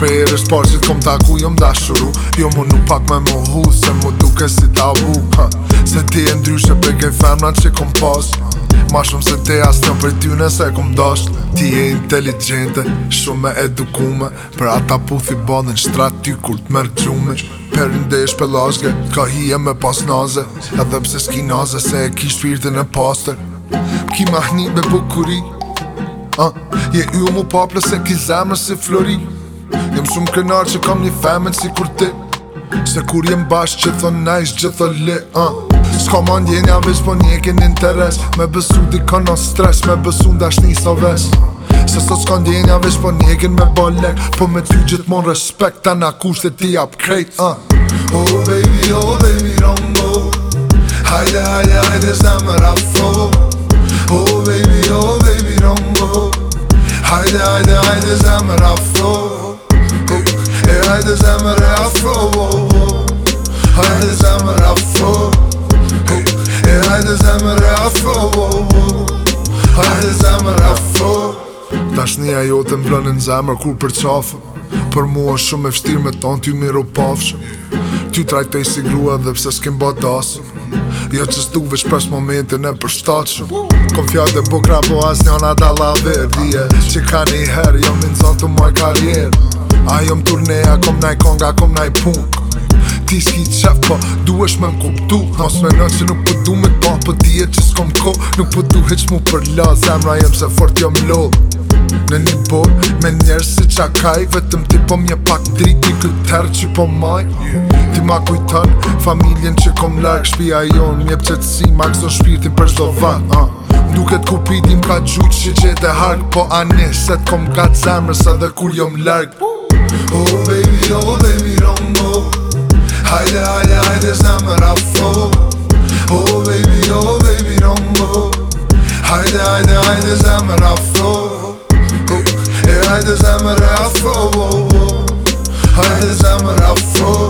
Shpejrë është parë që t'kom t'aku jom dashuru Jo mu nuk pak me mu hu se mu duke si tabu ha. Se ti e ndryshe për kej femna që kom pas Ma shumë se te asë njëm për ty nëse kom dosht Ti e inteligente, shumë me edukume Për ata puthi thi bëndin shtra ty kur t'merë gjume Për ndesh për lasge, ka hi e me pas naze Edhe pse s'ki naze se e ki shpirtin e pasër Ki ma hni be bukuri Uh, je ju mu pa plëse ki zemrë si flori Jem shumë krenar që kam një femen si kur ti Se kur jem bashk që thon nice që thon le uh. Ska ma ndjenja veç po një interes Me besu di ka në stres Me besu ndash një sa ves Se sot s'ka ndjenja veç po një me bolek Po me ty gjith mon respekt Ta na kusht e ti up krejt uh. Oh baby, oh baby, don't go Hajde, hajde, hajde, s'na më rafo Oh baby, oh baby, don't Hajde, hajde, hajde, s'na më rafo Hajde zemër e afro Hajde zemër e afro E hajde zemër e afro Hajde zemër e afro Dashnia jo të mblënin zemër kur për Për mua shumë e fështir me tonë ty miru pafshëm Ty trajtoj si grua dhe pse s'kim bë dasëm Jo që veç pres momentin e përshtatëshëm Kom fjallë dhe bukra po as njona da la verdi Që ka një herë jo minë zonë të moj karjerë Ajo më turne, a kom naj konga, akom kom naj punk Ti s'ki qef, po duesh me m'kuptu Mos me nënë që nuk përdu po me t'pa Po dhije që s'kom ko Nuk përdu po heq mu për la Zemra jem se fort jom lodh Në një bor, me njerës si qa kaj Vetëm ti po mje pak dritin këtë tërë që po maj Ti ma kujtan, familjen që kom lark Shpia jon, mje pëqet si ma këso shpirtin për zdo van uh. Duket kupitim ka gjuq që qete hark Po anis, se t'kom gat zemrës edhe kur jom lark Po Oh baby, oh baby, don't go Haydi haydi haydi sen raffo Oh baby, oh baby, don't go Haydi haydi haydi sen raffo Haydi sen raffo Haydi sen raffo